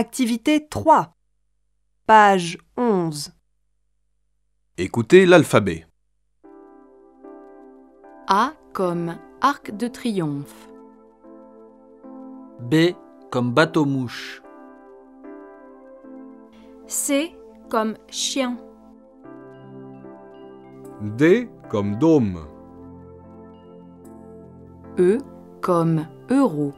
Activité 3. Page 11. Écoutez l'alphabet. A comme arc de triomphe. B comme bateau-mouche. C comme chien. D comme dôme. E comme euro.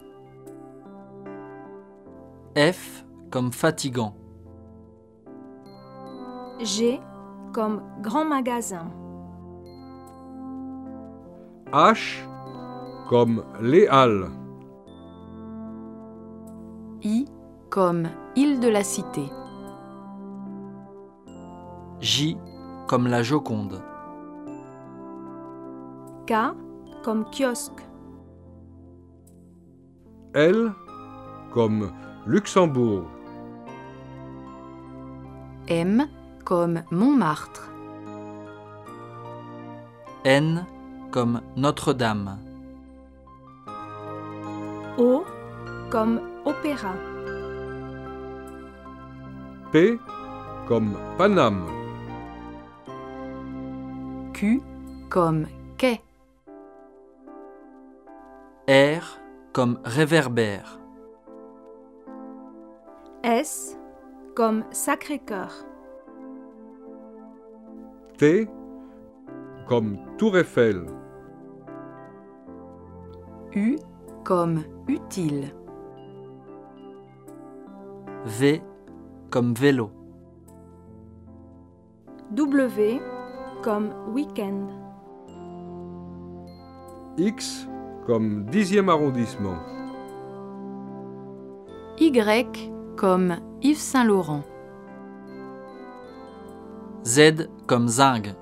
F comme fatigant. G comme grand magasin. H comme les halles. I comme île de la cité. J comme la Joconde. K comme kiosque. L comme Luxembourg. M comme Montmartre. N comme Notre-Dame. O comme opéra. P comme Paname. Q comme quai. R comme réverbère. S comme Sacré-Cœur. T comme Tour Eiffel. U comme utile. V comme vélo. W comme week-end. X comme dixième arrondissement. Y comme Yves Saint-Laurent. Z comme zinc.